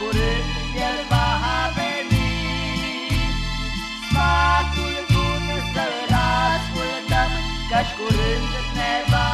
curând el va veni. Sfatul bun să-l ascultăm, Căci curând ne va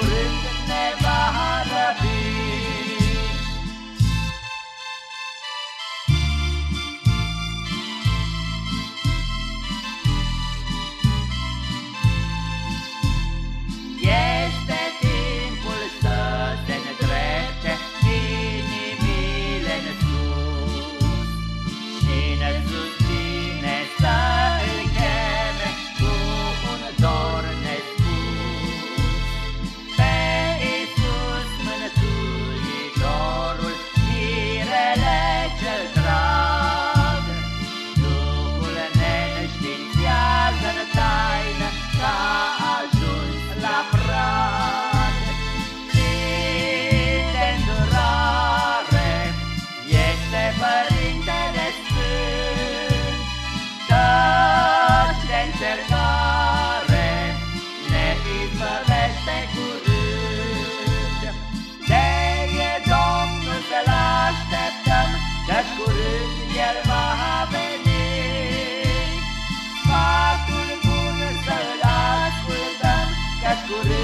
por él. por